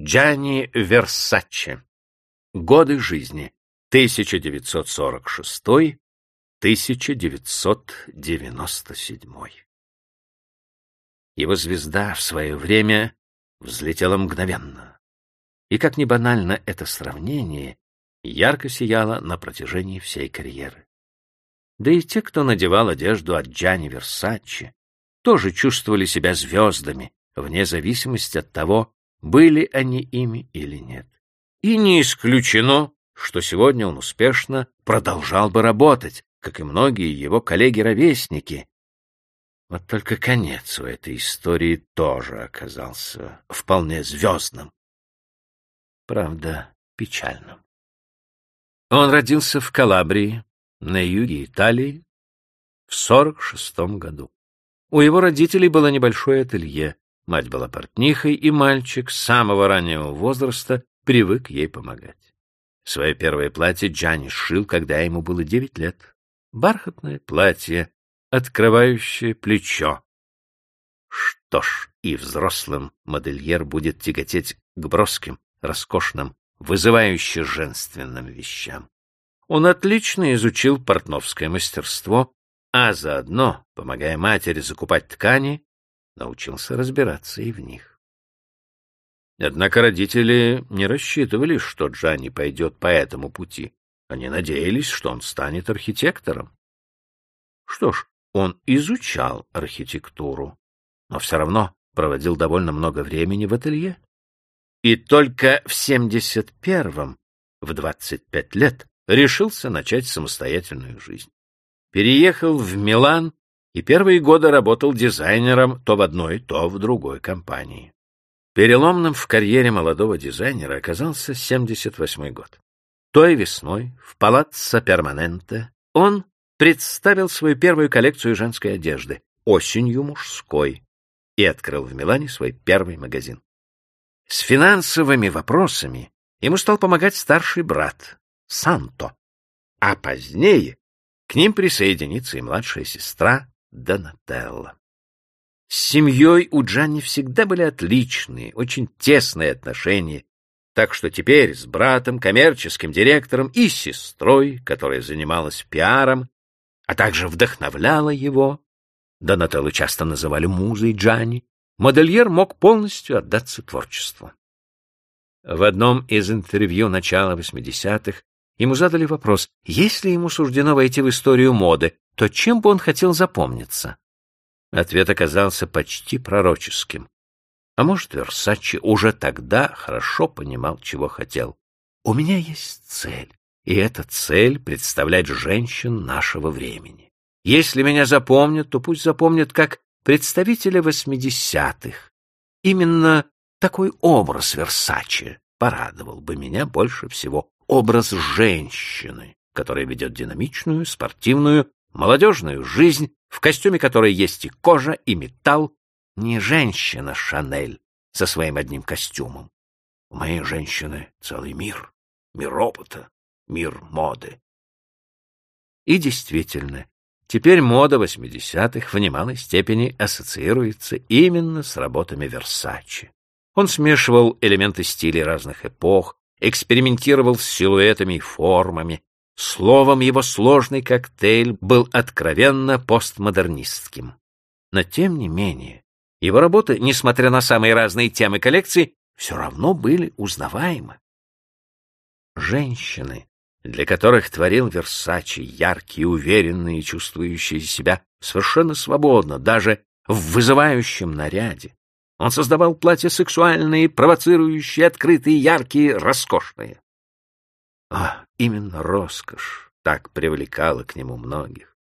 Джанни Версаче. Годы жизни 1946-1997. Его звезда в свое время взлетела мгновенно. И как ни банально это сравнение, ярко сияла на протяжении всей карьеры. Да и те, кто надевал одежду от Джани Версачи, тоже чувствовали себя звездами, вне зависимости от того, были они ими или нет. И не исключено, что сегодня он успешно продолжал бы работать, как и многие его коллеги-ровесники. Вот только конец у этой истории тоже оказался вполне звездным. Правда, печальным. Он родился в Калабрии, на юге Италии, в сорок шестом году. У его родителей было небольшое ателье, Мать была портнихой, и мальчик с самого раннего возраста привык ей помогать. Свое первое платье Джанни сшил, когда ему было девять лет. Бархатное платье, открывающее плечо. Что ж, и взрослым модельер будет тяготеть к броским, роскошным, вызывающе женственным вещам. Он отлично изучил портновское мастерство, а заодно, помогая матери закупать ткани, научился разбираться и в них. Однако родители не рассчитывали, что Джанни пойдет по этому пути. Они надеялись, что он станет архитектором. Что ж, он изучал архитектуру, но все равно проводил довольно много времени в ателье. И только в 71-м, в 25 лет, решился начать самостоятельную жизнь. Переехал в Милан и первые годы работал дизайнером то в одной, то в другой компании. Переломным в карьере молодого дизайнера оказался 78 год. Той весной в Палаццо Перманенте он представил свою первую коллекцию женской одежды, осенью мужской, и открыл в Милане свой первый магазин. С финансовыми вопросами ему стал помогать старший брат, Санто, а позднее к ним присоединится и младшая сестра Донателло. С семьей у Джанни всегда были отличные, очень тесные отношения, так что теперь с братом, коммерческим директором и сестрой, которая занималась пиаром, а также вдохновляла его, Донателло часто называли музой Джанни, модельер мог полностью отдаться творчеству. В одном из интервью начала 80-х ему задали вопрос, есть ли ему суждено войти в историю моды, то чем бы он хотел запомниться? Ответ оказался почти пророческим. А может, Версачи уже тогда хорошо понимал, чего хотел. У меня есть цель, и эта цель — представлять женщин нашего времени. Если меня запомнят, то пусть запомнят как представителя восьмидесятых. Именно такой образ Версачи порадовал бы меня больше всего. Образ женщины, которая ведет динамичную, спортивную, молодежную жизнь, в костюме которой есть и кожа, и металл, не женщина Шанель со своим одним костюмом. У моей женщины целый мир, мир опыта, мир моды. И действительно, теперь мода восьмидесятых в немалой степени ассоциируется именно с работами Версачи. Он смешивал элементы стилей разных эпох, экспериментировал с силуэтами и формами, Словом, его сложный коктейль был откровенно постмодернистским. Но тем не менее, его работы, несмотря на самые разные темы коллекции, все равно были узнаваемы. Женщины, для которых творил Версачи, яркие, уверенные, чувствующие себя совершенно свободно, даже в вызывающем наряде. Он создавал платья сексуальные, провоцирующие, открытые, яркие, роскошные. А, именно роскошь так привлекала к нему многих.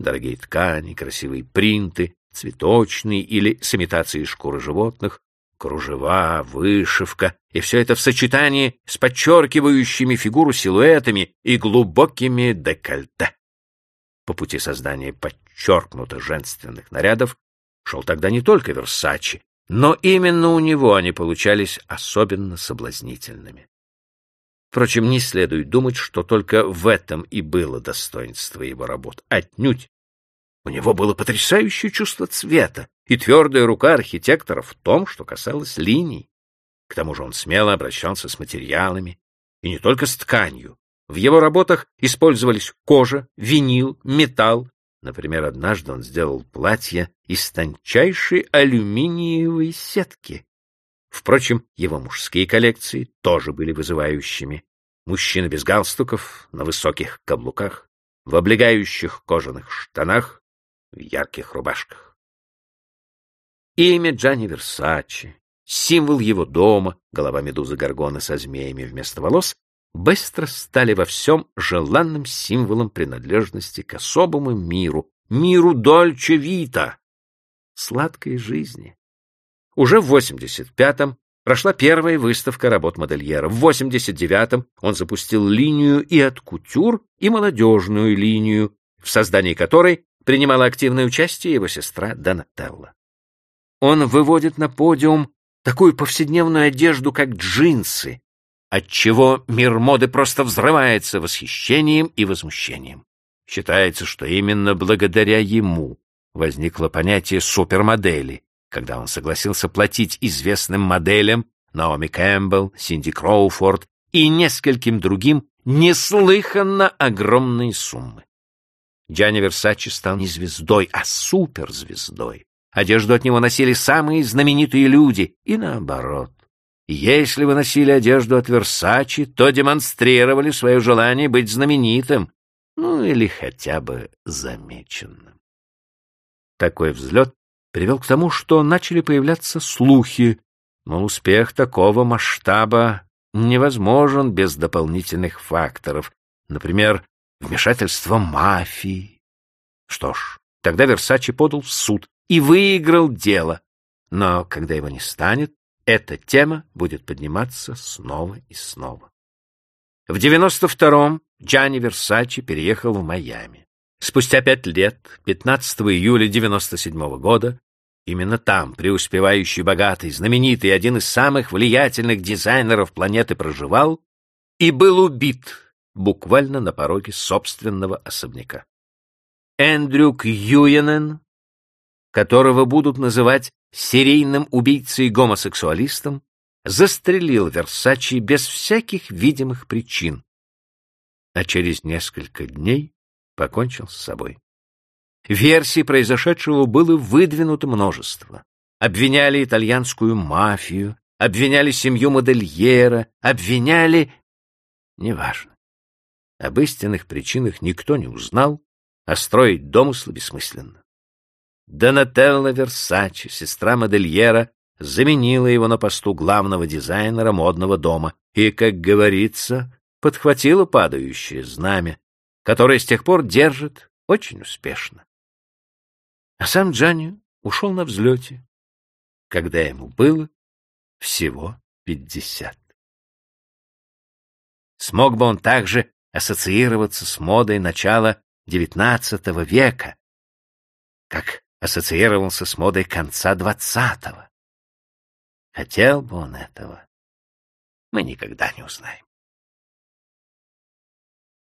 Дорогие ткани, красивые принты, цветочные или с имитацией шкуры животных, кружева, вышивка, и все это в сочетании с подчеркивающими фигуру силуэтами и глубокими декольте. По пути создания подчеркнуто женственных нарядов шел тогда не только Версачи, но именно у него они получались особенно соблазнительными. Впрочем, не следует думать, что только в этом и было достоинство его работ. Отнюдь. У него было потрясающее чувство цвета и твердая рука архитектора в том, что касалось линий. К тому же он смело обращался с материалами, и не только с тканью. В его работах использовались кожа, винил, металл. Например, однажды он сделал платье из тончайшей алюминиевой сетки. Впрочем, его мужские коллекции тоже были вызывающими. Мужчины без галстуков, на высоких каблуках, в облегающих кожаных штанах, в ярких рубашках. Имя Джанни Версачи, символ его дома, голова медузы Горгона со змеями вместо волос, быстро стали во всем желанным символом принадлежности к особому миру, миру Дольче Вита, сладкой жизни. Уже в 85-м прошла первая выставка работ модельера. В 89-м он запустил линию и от кутюр, и молодежную линию, в создании которой принимала активное участие его сестра Донателла. Он выводит на подиум такую повседневную одежду, как джинсы, отчего мир моды просто взрывается восхищением и возмущением. Считается, что именно благодаря ему возникло понятие супермодели, когда он согласился платить известным моделям Наоми Кэмпбелл, Синди Кроуфорд и нескольким другим неслыханно огромные суммы. Джанни Версачи стал не звездой, а суперзвездой. Одежду от него носили самые знаменитые люди, и наоборот. Если вы носили одежду от Версачи, то демонстрировали свое желание быть знаменитым, ну или хотя бы замеченным. Такой взлет привел к тому, что начали появляться слухи, но успех такого масштаба невозможен без дополнительных факторов, например, вмешательства мафии. Что ж, тогда Версачи подал в суд и выиграл дело, но когда его не станет, эта тема будет подниматься снова и снова. В 92-м Джанни Версачи переехал в Майами. Спустя пять лет, 15 июля 97 -го года, именно там преуспевающий, богатый, знаменитый, один из самых влиятельных дизайнеров планеты проживал и был убит буквально на пороге собственного особняка. Эндрю Кьюенен, которого будут называть серийным убийцей-гомосексуалистом, застрелил Версачи без всяких видимых причин, а через несколько дней покончил с собой. Версий произошедшего было выдвинуто множество. Обвиняли итальянскую мафию, обвиняли семью модельера, обвиняли... Неважно. Об истинных причинах никто не узнал, а строить домыслы бессмысленно. Донателла Версачи, сестра модельера, заменила его на посту главного дизайнера модного дома и, как говорится, подхватила падающее знамя, которое с тех пор держит очень успешно. А сам Джанни ушел на взлете, когда ему было всего пятьдесят. Смог бы он также ассоциироваться с модой начала XIX века, как ассоциировался с модой конца XX. Хотел бы он этого, мы никогда не узнаем.